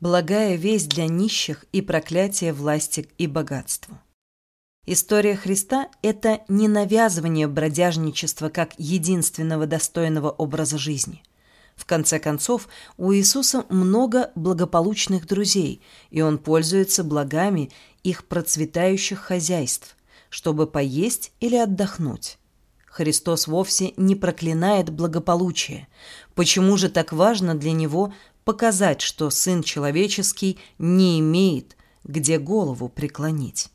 Благая весть для нищих и проклятие власти и богатству. История Христа – это не навязывание бродяжничества как единственного достойного образа жизни. В конце концов, у Иисуса много благополучных друзей, и Он пользуется благами их процветающих хозяйств, чтобы поесть или отдохнуть. Христос вовсе не проклинает благополучие. Почему же так важно для Него показать, что Сын Человеческий не имеет, где голову преклонить?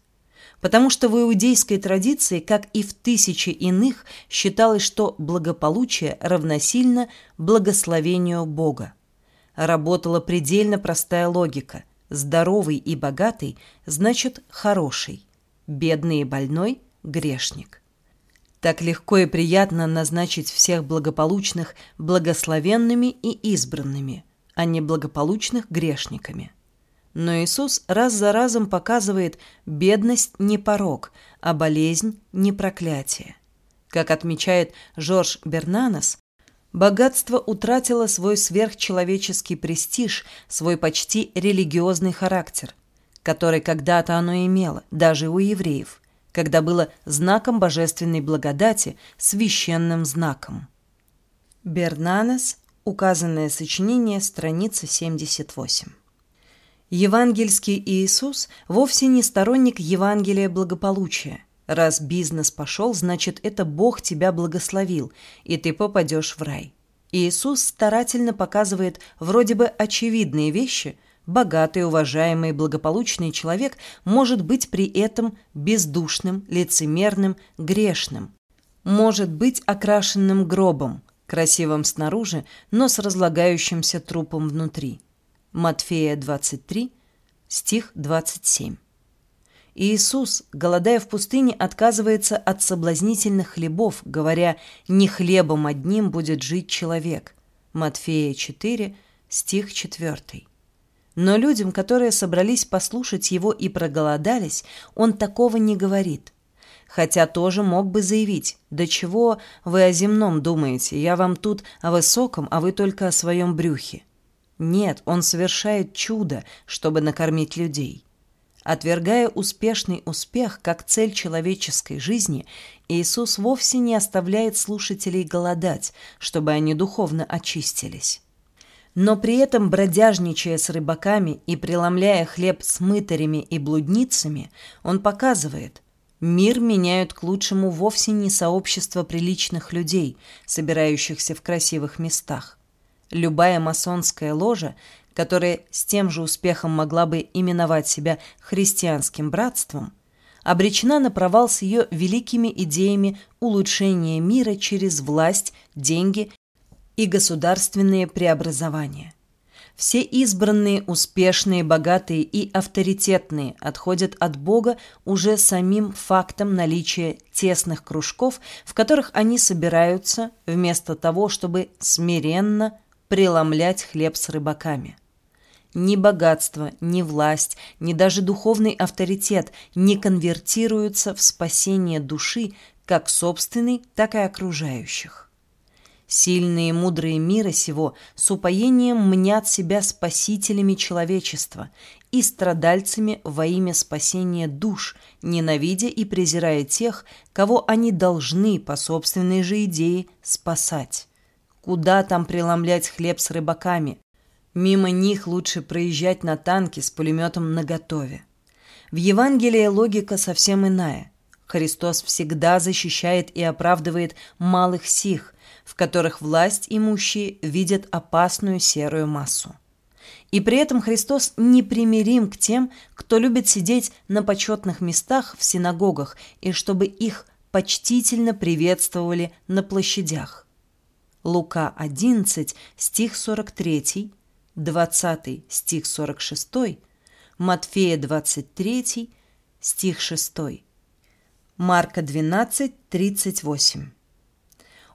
потому что в иудейской традиции, как и в тысячи иных, считалось, что благополучие равносильно благословению Бога. Работала предельно простая логика. Здоровый и богатый значит хороший, бедный и больной – грешник. Так легко и приятно назначить всех благополучных благословенными и избранными, а не благополучных грешниками – но Иисус раз за разом показывает, бедность не порог, а болезнь не проклятие. Как отмечает Жорж Бернанес, богатство утратило свой сверхчеловеческий престиж, свой почти религиозный характер, который когда-то оно имело, даже у евреев, когда было знаком божественной благодати, священным знаком. Бернанес, указанное сочинение, страница 78. Евангельский Иисус вовсе не сторонник Евангелия благополучия. Раз бизнес пошел, значит, это Бог тебя благословил, и ты попадешь в рай. Иисус старательно показывает вроде бы очевидные вещи. Богатый, уважаемый, благополучный человек может быть при этом бездушным, лицемерным, грешным. Может быть окрашенным гробом, красивым снаружи, но с разлагающимся трупом внутри. Матфея 23, стих 27. Иисус, голодая в пустыне, отказывается от соблазнительных хлебов, говоря «не хлебом одним будет жить человек». Матфея 4, стих 4. Но людям, которые собрались послушать его и проголодались, он такого не говорит. Хотя тоже мог бы заявить, «Да чего вы о земном думаете? Я вам тут о высоком, а вы только о своем брюхе». Нет, он совершает чудо, чтобы накормить людей. Отвергая успешный успех как цель человеческой жизни, Иисус вовсе не оставляет слушателей голодать, чтобы они духовно очистились. Но при этом, бродяжничая с рыбаками и преломляя хлеб с мытарями и блудницами, он показывает – Мир меняют к лучшему вовсе не сообщество приличных людей, собирающихся в красивых местах. Любая масонская ложа, которая с тем же успехом могла бы именовать себя христианским братством, обречена на провал с ее великими идеями улучшения мира через власть, деньги и государственные преобразования. Все избранные, успешные, богатые и авторитетные отходят от Бога уже самим фактом наличия тесных кружков, в которых они собираются, вместо того, чтобы смиренно преломлять хлеб с рыбаками. Ни богатство, ни власть, ни даже духовный авторитет не конвертируются в спасение души как собственной, так и окружающих. Сильные и мудрые мира сего с упоением мнят себя спасителями человечества и страдальцами во имя спасения душ, ненавидя и презирая тех, кого они должны по собственной же идее спасать. Куда там преломлять хлеб с рыбаками? Мимо них лучше проезжать на танке с пулеметом наготове. В Евангелии логика совсем иная. Христос всегда защищает и оправдывает малых сих, в которых власть имущие видят опасную серую массу. И при этом Христос непримирим к тем, кто любит сидеть на почетных местах в синагогах и чтобы их почтительно приветствовали на площадях. Лука 11, стих 43, 20 стих 46, Матфея 23, стих 6, Марка 12, 38.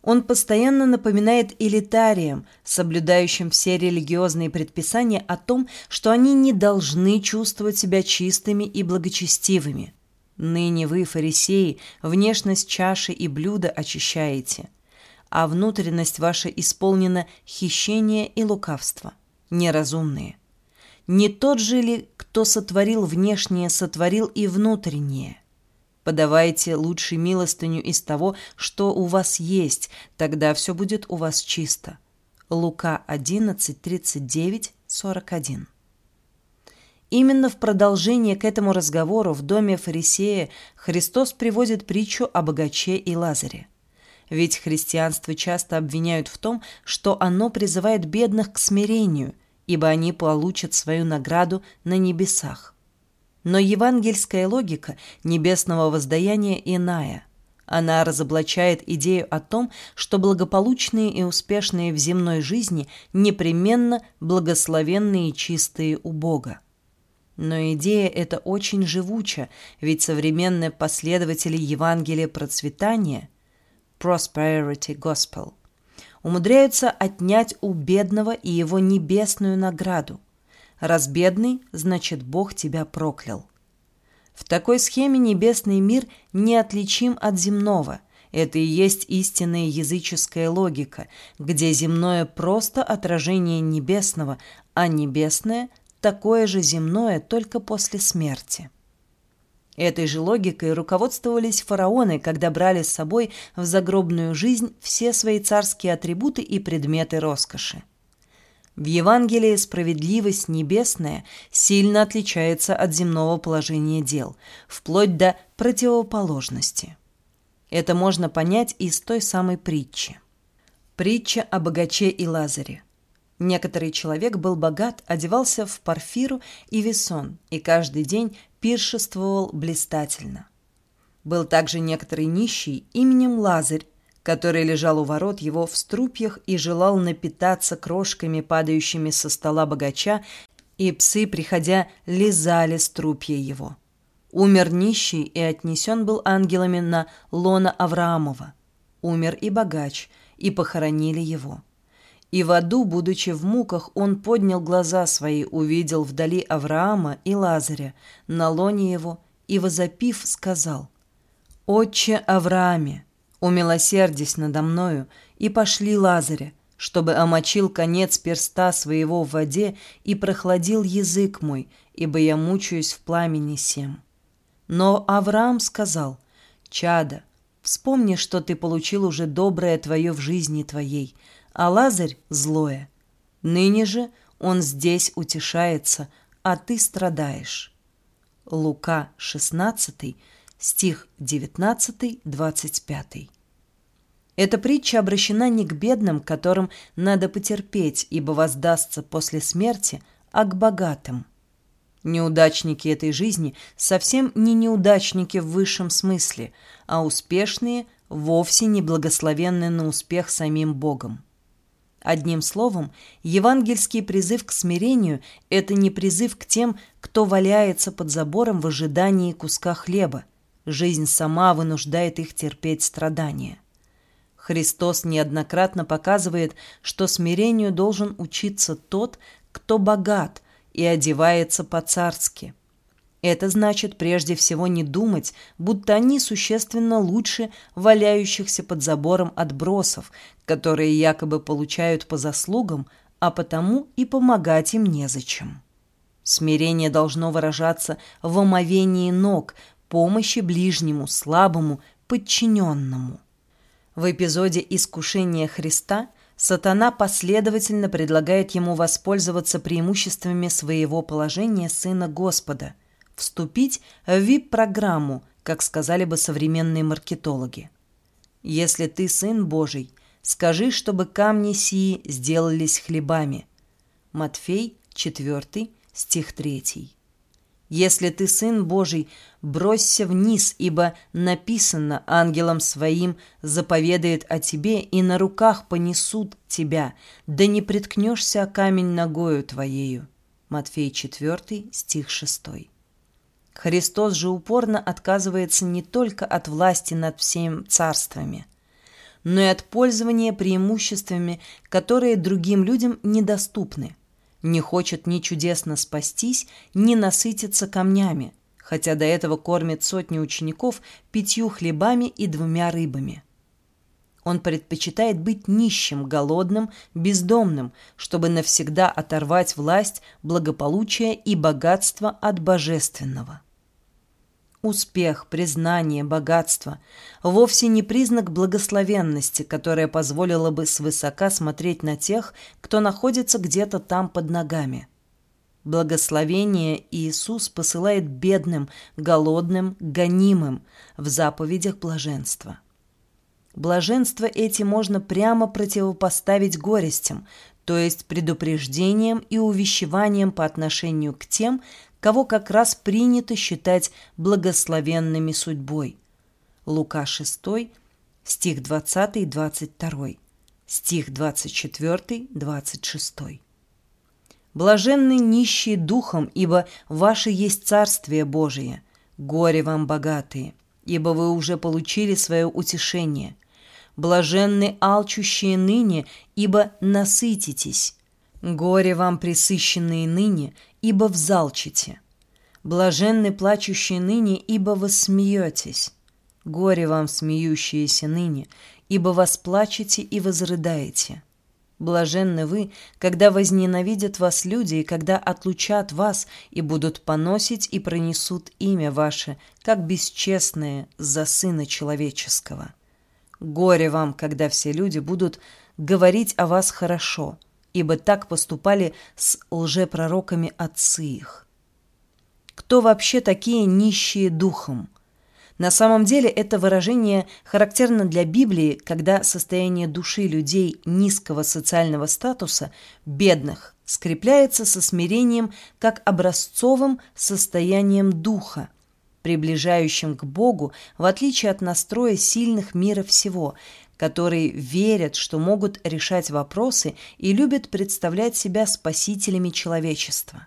Он постоянно напоминает элитариям, соблюдающим все религиозные предписания, о том, что они не должны чувствовать себя чистыми и благочестивыми. Ныне вы, фарисеи, внешность чаши и блюда очищаете – а внутренность ваша исполнена хищения и лукавства, неразумные. Не тот же ли, кто сотворил внешнее, сотворил и внутреннее? Подавайте лучше милостыню из того, что у вас есть, тогда все будет у вас чисто. Лука 11, 39, 41. Именно в продолжение к этому разговору в доме фарисея Христос приводит притчу о богаче и Лазаре. Ведь христианство часто обвиняют в том, что оно призывает бедных к смирению, ибо они получат свою награду на небесах. Но евангельская логика небесного воздаяния иная. Она разоблачает идею о том, что благополучные и успешные в земной жизни непременно благословенные и чистые у Бога. Но идея эта очень живуча, ведь современные последователи Евангелия процветания Prosperity Gospel умудряются отнять у бедного и его небесную награду. Раз бедный, значит Бог тебя проклял. В такой схеме небесный мир неотличим от земного. Это и есть истинная языческая логика, где земное просто отражение небесного, а небесное такое же земное, только после смерти. Этой же логикой руководствовались фараоны, когда брали с собой в загробную жизнь все свои царские атрибуты и предметы роскоши. В Евангелии справедливость небесная сильно отличается от земного положения дел, вплоть до противоположности. Это можно понять из той самой притчи. Притча о богаче и Лазаре. Некоторый человек был богат, одевался в парфиру и весон, и каждый день пиршествовал блистательно. Был также некоторый нищий именем Лазарь, который лежал у ворот его в струпьях и желал напитаться крошками, падающими со стола богача, и псы, приходя, лизали струпья его. Умер нищий и отнесен был ангелами на лона Авраамова. Умер и богач, и похоронили его. И в аду, будучи в муках, он поднял глаза свои, увидел вдали Авраама и Лазаря, на лоне его, и, возопив, сказал, «Отче Аврааме, умилосердись надо мною, и пошли Лазаря, чтобы омочил конец перста своего в воде и прохладил язык мой, ибо я мучаюсь в пламени сем». Но Авраам сказал, «Чада, вспомни, что ты получил уже доброе твое в жизни твоей, а Лазарь – злое. Ныне же он здесь утешается, а ты страдаешь. Лука 16, стих 19-25. Эта притча обращена не к бедным, которым надо потерпеть, ибо воздастся после смерти, а к богатым. Неудачники этой жизни совсем не неудачники в высшем смысле, а успешные вовсе не благословенны на успех самим Богом. Одним словом, евангельский призыв к смирению – это не призыв к тем, кто валяется под забором в ожидании куска хлеба. Жизнь сама вынуждает их терпеть страдания. Христос неоднократно показывает, что смирению должен учиться тот, кто богат и одевается по-царски – это значит прежде всего не думать, будто они существенно лучше валяющихся под забором отбросов, которые якобы получают по заслугам, а потому и помогать им незачем. Смирение должно выражаться в омовении ног, помощи ближнему, слабому, подчиненному. В эпизоде «Искушения Христа» сатана последовательно предлагает ему воспользоваться преимуществами своего положения Сына Господа – вступить в VIP-программу, как сказали бы современные маркетологи. Если ты сын Божий, скажи, чтобы камни сии сделались хлебами. Матфей 4, стих 3. Если ты сын Божий, бросься вниз, ибо написано ангелом своим заповедает о тебе, и на руках понесут тебя, да не приткнешься о камень ногою твоею. Матфей 4, стих 6. Христос же упорно отказывается не только от власти над всеми царствами, но и от пользования преимуществами, которые другим людям недоступны. Не хочет ни чудесно спастись, ни насытиться камнями, хотя до этого кормит сотни учеников пятью хлебами и двумя рыбами. Он предпочитает быть нищим, голодным, бездомным, чтобы навсегда оторвать власть, благополучие и богатство от божественного. Успех, признание, богатство – вовсе не признак благословенности, которая позволила бы свысока смотреть на тех, кто находится где-то там под ногами. Благословение Иисус посылает бедным, голодным, гонимым в заповедях блаженства. Блаженство эти можно прямо противопоставить горестям, то есть предупреждением и увещеванием по отношению к тем, кого как раз принято считать благословенными судьбой. Лука 6, стих 20 и 22, стих 24, 26. Блаженны нищие духом, ибо ваше есть Царствие Божие. Горе вам, богатые, ибо вы уже получили свое утешение. Блаженны алчущие ныне, ибо насытитесь. Горе вам, присыщенные ныне, ибо взалчите. Блаженны плачущие ныне, ибо вы смеетесь. Горе вам, смеющиеся ныне, ибо вас плачете и возрыдаете. Блаженны вы, когда возненавидят вас люди, и когда отлучат вас и будут поносить и пронесут имя ваше, как бесчестное за Сына Человеческого. Горе вам, когда все люди будут говорить о вас хорошо, ибо так поступали с лжепророками отцы их. Кто вообще такие нищие духом? На самом деле это выражение характерно для Библии, когда состояние души людей низкого социального статуса, бедных, скрепляется со смирением как образцовым состоянием духа, приближающим к Богу, в отличие от настроя сильных мира всего – которые верят, что могут решать вопросы и любят представлять себя спасителями человечества.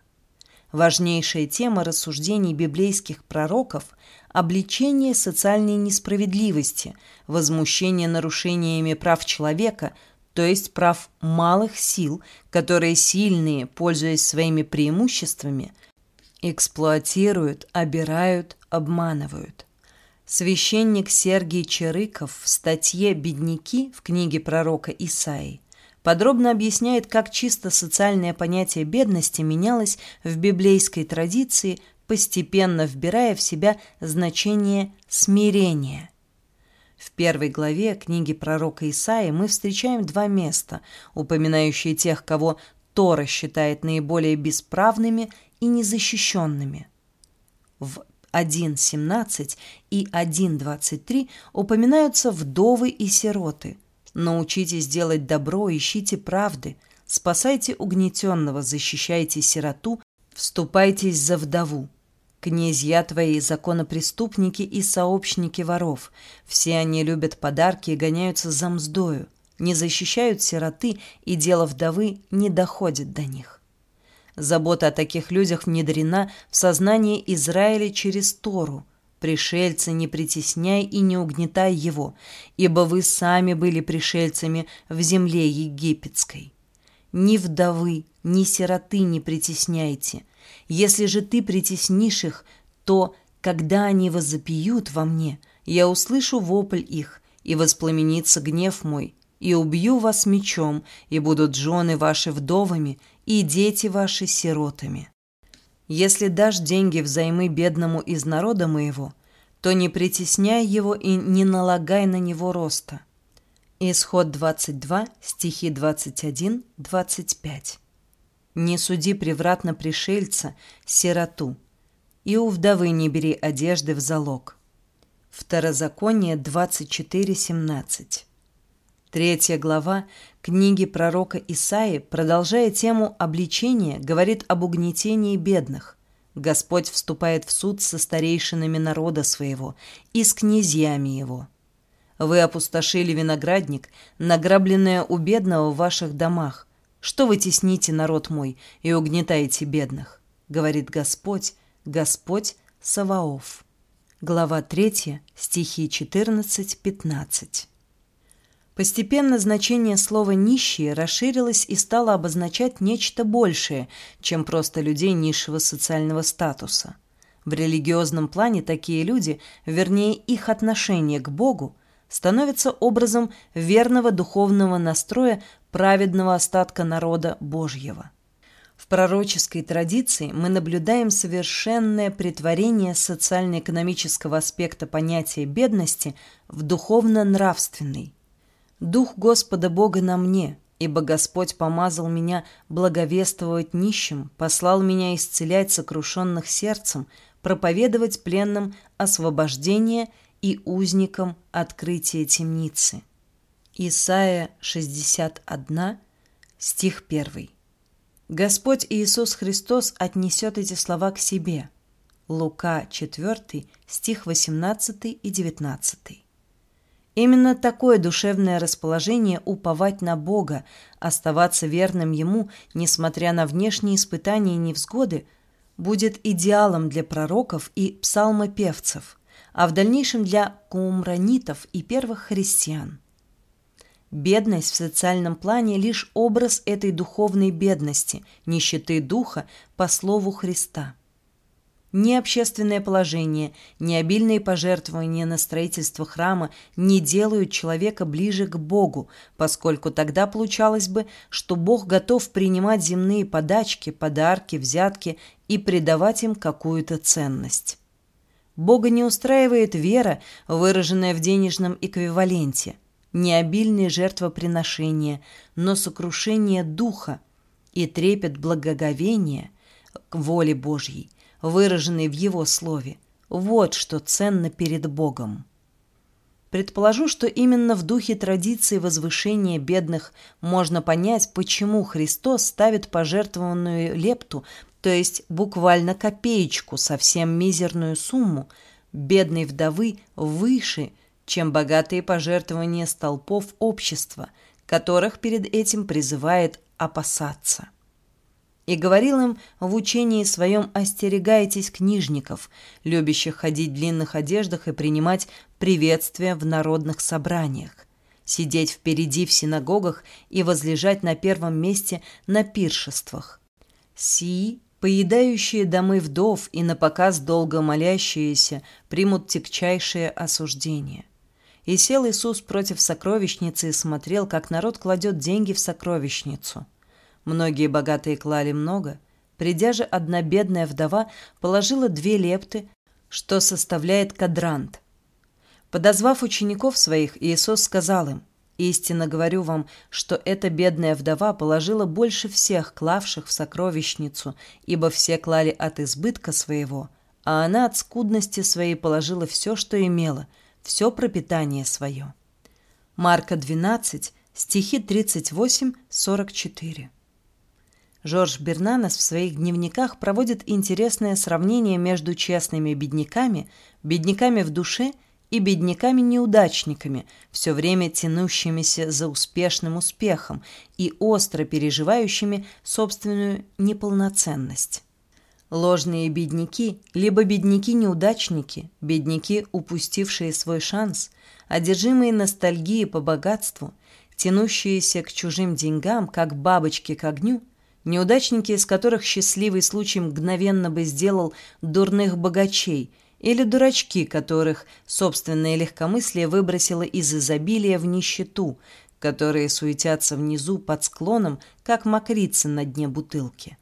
Важнейшая тема рассуждений библейских пророков – обличение социальной несправедливости, возмущение нарушениями прав человека, то есть прав малых сил, которые сильные, пользуясь своими преимуществами, эксплуатируют, обирают, обманывают. Священник Сергий Черыков в статье «Бедняки» в книге пророка Исаии подробно объясняет, как чисто социальное понятие бедности менялось в библейской традиции, постепенно вбирая в себя значение смирения. В первой главе книги пророка Исаии мы встречаем два места, упоминающие тех, кого Тора считает наиболее бесправными и незащищенными. В 1.17 и 1.23 упоминаются вдовы и сироты. Научитесь делать добро, ищите правды, спасайте угнетенного, защищайте сироту, вступайтесь за вдову. Князья твои, законопреступники и сообщники воров, все они любят подарки и гоняются за мздою, не защищают сироты, и дело вдовы не доходит до них. Забота о таких людях внедрена в сознание Израиля через Тору. «Пришельцы, не притесняй и не угнетай его, ибо вы сами были пришельцами в земле египетской. Ни вдовы, ни сироты не притесняйте. Если же ты притеснишь их, то, когда они возопьют во мне, я услышу вопль их, и воспламенится гнев мой, и убью вас мечом, и будут жены ваши вдовами, и дети ваши сиротами. Если дашь деньги взаймы бедному из народа моего, то не притесняй его и не налагай на него роста». Исход 22, стихи 21-25. «Не суди превратно пришельца, сироту, и у вдовы не бери одежды в залог». Второзаконие 24.17. Третья глава книги пророка Исаи, продолжая тему обличения, говорит об угнетении бедных. Господь вступает в суд со старейшинами народа своего и с князьями его. Вы опустошили виноградник, награбленное у бедного в ваших домах. Что вы тесните народ мой и угнетаете бедных? Говорит Господь, Господь Саваоф. Глава 3, стихи 14-15. Постепенно значение слова «нищие» расширилось и стало обозначать нечто большее, чем просто людей низшего социального статуса. В религиозном плане такие люди, вернее их отношение к Богу, становится образом верного духовного настроя праведного остатка народа Божьего. В пророческой традиции мы наблюдаем совершенное притворение социально-экономического аспекта понятия бедности в духовно-нравственный. «Дух Господа Бога на мне, ибо Господь помазал меня благовествовать нищим, послал меня исцелять сокрушенных сердцем, проповедовать пленным освобождение и узникам открытие темницы». Исайя 61, стих 1. Господь Иисус Христос отнесет эти слова к себе. Лука 4, стих 18 и 19. Именно такое душевное расположение уповать на Бога, оставаться верным Ему, несмотря на внешние испытания и невзгоды, будет идеалом для пророков и псалмопевцев, а в дальнейшем для кумранитов и первых христиан – Бедность в социальном плане – лишь образ этой духовной бедности, нищеты духа по слову Христа. Ни общественное положение, ни обильные пожертвования на строительство храма не делают человека ближе к Богу, поскольку тогда получалось бы, что Бог готов принимать земные подачки, подарки, взятки и придавать им какую-то ценность. Бога не устраивает вера, выраженная в денежном эквиваленте – не обильные жертвоприношения, но сокрушение духа и трепет благоговения к воле Божьей, выраженной в Его Слове. Вот что ценно перед Богом. Предположу, что именно в духе традиции возвышения бедных можно понять, почему Христос ставит пожертвованную лепту, то есть буквально копеечку, совсем мизерную сумму, бедной вдовы выше – чем богатые пожертвования столпов общества, которых перед этим призывает опасаться. И говорил им в учении своем «Остерегайтесь книжников, любящих ходить в длинных одеждах и принимать приветствия в народных собраниях, сидеть впереди в синагогах и возлежать на первом месте на пиршествах. Сии Поедающие домы вдов и напоказ долго молящиеся примут тягчайшее осуждение. И сел Иисус против сокровищницы и смотрел, как народ кладет деньги в сокровищницу. Многие богатые клали много. Придя же одна бедная вдова положила две лепты, что составляет кадрант. Подозвав учеников своих, Иисус сказал им, «Истинно говорю вам, что эта бедная вдова положила больше всех клавших в сокровищницу, ибо все клали от избытка своего, а она от скудности своей положила все, что имела – все пропитание свое. Марка 12, стихи 38-44. Жорж Бернанес в своих дневниках проводит интересное сравнение между честными бедняками, бедняками в душе и бедняками-неудачниками, все время тянущимися за успешным успехом и остро переживающими собственную неполноценность. Ложные бедняки, либо бедняки-неудачники, бедняки, упустившие свой шанс, одержимые ностальгией по богатству, тянущиеся к чужим деньгам, как бабочки к огню, неудачники, из которых счастливый случай мгновенно бы сделал дурных богачей, или дурачки, которых собственное легкомыслие выбросило из изобилия в нищету, которые суетятся внизу под склоном, как мокрицы на дне бутылки.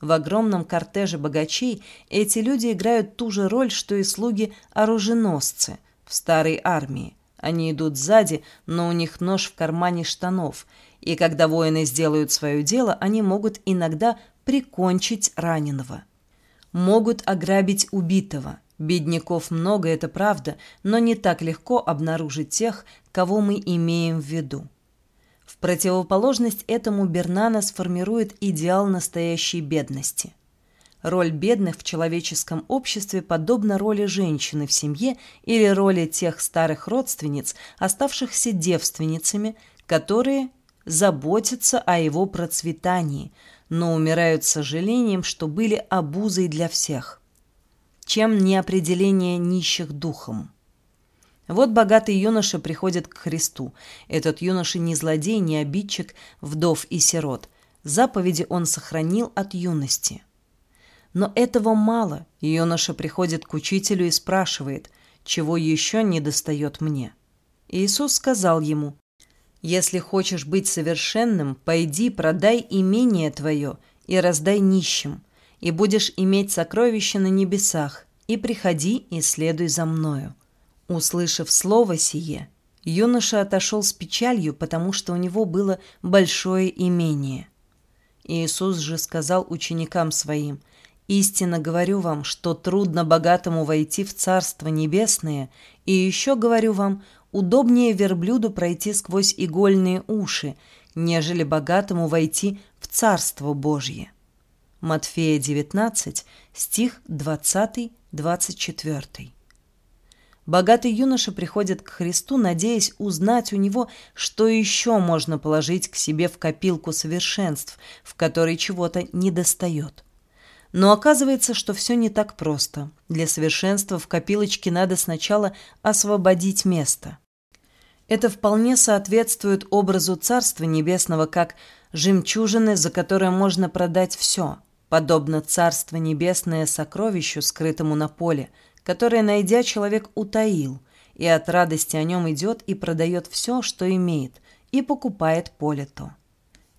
В огромном кортеже богачей эти люди играют ту же роль, что и слуги-оруженосцы в старой армии. Они идут сзади, но у них нож в кармане штанов, и когда воины сделают свое дело, они могут иногда прикончить раненого. Могут ограбить убитого. Бедняков много, это правда, но не так легко обнаружить тех, кого мы имеем в виду. В противоположность этому Бернана сформирует идеал настоящей бедности. Роль бедных в человеческом обществе подобна роли женщины в семье или роли тех старых родственниц, оставшихся девственницами, которые заботятся о его процветании, но умирают с сожалением, что были обузой для всех. Чем не определение нищих духом? Вот богатый юноша приходит к Христу. Этот юноша не злодей, не обидчик, вдов и сирот. Заповеди он сохранил от юности. Но этого мало. Юноша приходит к учителю и спрашивает, чего еще не достает мне. Иисус сказал ему, «Если хочешь быть совершенным, пойди, продай имение твое и раздай нищим, и будешь иметь сокровища на небесах, и приходи и следуй за мною». Услышав слово сие, юноша отошел с печалью, потому что у него было большое имение. Иисус же сказал ученикам своим, «Истинно говорю вам, что трудно богатому войти в Царство Небесное, и еще говорю вам, удобнее верблюду пройти сквозь игольные уши, нежели богатому войти в Царство Божье». Матфея 19, стих 20-24. Богатый юноша приходит к Христу, надеясь узнать у него, что еще можно положить к себе в копилку совершенств, в которой чего-то недостает. Но оказывается, что все не так просто. Для совершенства в копилочке надо сначала освободить место. Это вполне соответствует образу Царства Небесного как жемчужины, за которые можно продать все, подобно Царство Небесное сокровищу, скрытому на поле – которое, найдя, человек утаил, и от радости о нем идет и продает все, что имеет, и покупает поле то.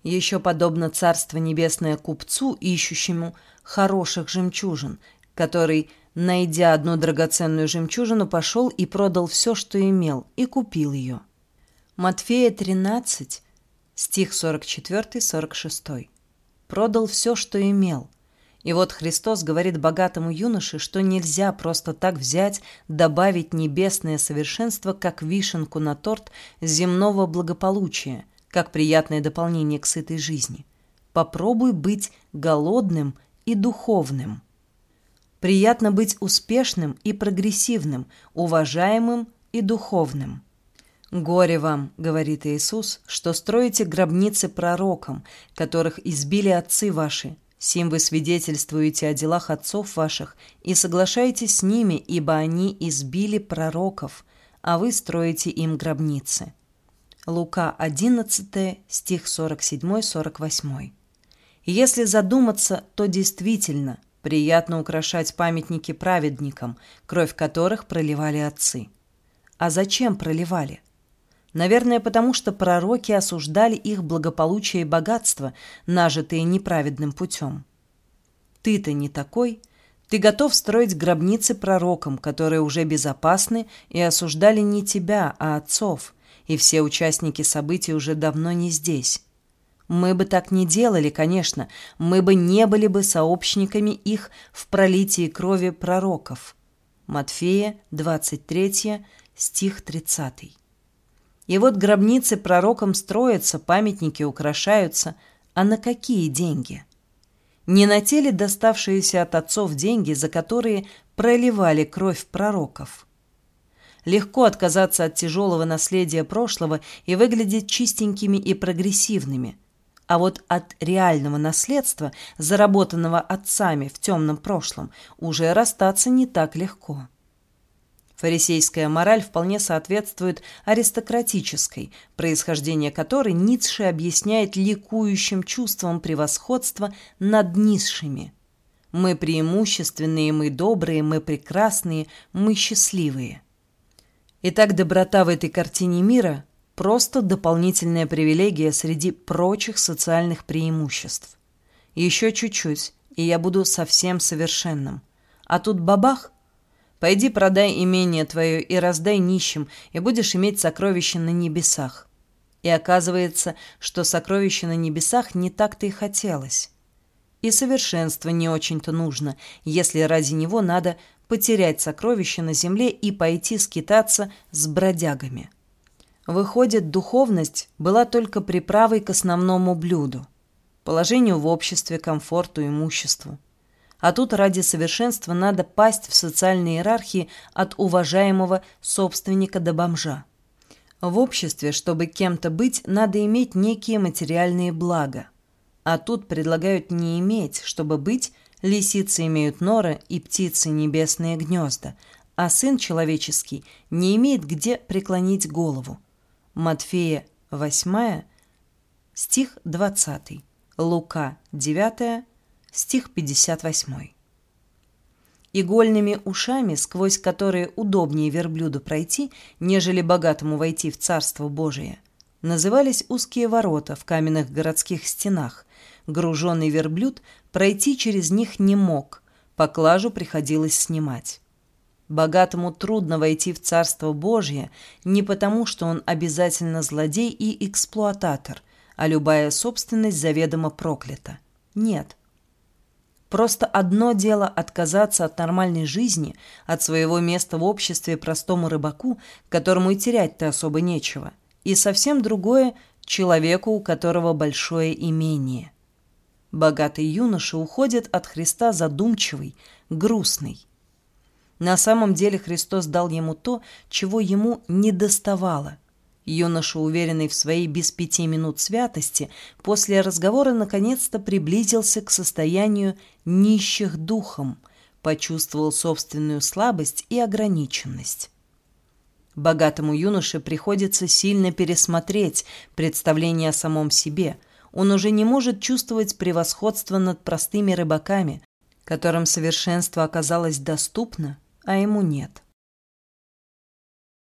Еще подобно Царство Небесное купцу, ищущему хороших жемчужин, который, найдя одну драгоценную жемчужину, пошел и продал все, что имел, и купил ее. Матфея 13, стих 44-46. Продал все, что имел, и вот Христос говорит богатому юноше, что нельзя просто так взять, добавить небесное совершенство, как вишенку на торт земного благополучия, как приятное дополнение к сытой жизни. Попробуй быть голодным и духовным. Приятно быть успешным и прогрессивным, уважаемым и духовным. «Горе вам, — говорит Иисус, — что строите гробницы пророкам, которых избили отцы ваши, Сим вы свидетельствуете о делах отцов ваших и соглашаетесь с ними, ибо они избили пророков, а вы строите им гробницы». Лука 11, стих 47-48. Если задуматься, то действительно приятно украшать памятники праведникам, кровь которых проливали отцы. А зачем проливали? Наверное, потому что пророки осуждали их благополучие и богатство, нажитые неправедным путем. Ты-то не такой. Ты готов строить гробницы пророкам, которые уже безопасны и осуждали не тебя, а отцов, и все участники событий уже давно не здесь. Мы бы так не делали, конечно, мы бы не были бы сообщниками их в пролитии крови пророков. Матфея, 23, стих 30. И вот гробницы пророкам строятся, памятники украшаются. А на какие деньги? Не на те ли доставшиеся от отцов деньги, за которые проливали кровь пророков? Легко отказаться от тяжелого наследия прошлого и выглядеть чистенькими и прогрессивными. А вот от реального наследства, заработанного отцами в темном прошлом, уже расстаться не так легко. Фарисейская мораль вполне соответствует аристократической, происхождение которой Ницше объясняет ликующим чувством превосходства над низшими. Мы преимущественные, мы добрые, мы прекрасные, мы счастливые. Итак, доброта в этой картине мира – просто дополнительная привилегия среди прочих социальных преимуществ. Еще чуть-чуть, и я буду совсем совершенным. А тут бабах – Пойди продай имение твое и раздай нищим, и будешь иметь сокровища на небесах. И оказывается, что сокровища на небесах не так-то и хотелось. И совершенство не очень-то нужно, если ради него надо потерять сокровища на земле и пойти скитаться с бродягами. Выходит, духовность была только приправой к основному блюду – положению в обществе, комфорту, имуществу. А тут ради совершенства надо пасть в социальной иерархии от уважаемого собственника до бомжа. В обществе, чтобы кем-то быть, надо иметь некие материальные блага. А тут предлагают не иметь, чтобы быть, лисицы имеют норы и птицы небесные гнезда, а сын человеческий не имеет где преклонить голову. Матфея 8, стих 20, Лука 9, стих 58. игольными ушами, сквозь которые удобнее верблюду пройти, нежели богатому войти в Царство Божие, назывались узкие ворота в каменных городских стенах. Груженный верблюд пройти через них не мог, поклажу приходилось снимать. Богатому трудно войти в Царство Божье не потому, что он обязательно злодей и эксплуататор, а любая собственность заведомо проклята. Нет. Просто одно дело отказаться от нормальной жизни, от своего места в обществе простому рыбаку, которому и терять-то особо нечего, и совсем другое – человеку, у которого большое имение. Богатый юноша уходит от Христа задумчивый, грустный. На самом деле Христос дал ему то, чего ему не доставало – Юноша, уверенный в своей без пяти минут святости, после разговора наконец-то приблизился к состоянию нищих духом, почувствовал собственную слабость и ограниченность. Богатому юноше приходится сильно пересмотреть представление о самом себе. Он уже не может чувствовать превосходство над простыми рыбаками, которым совершенство оказалось доступно, а ему нет.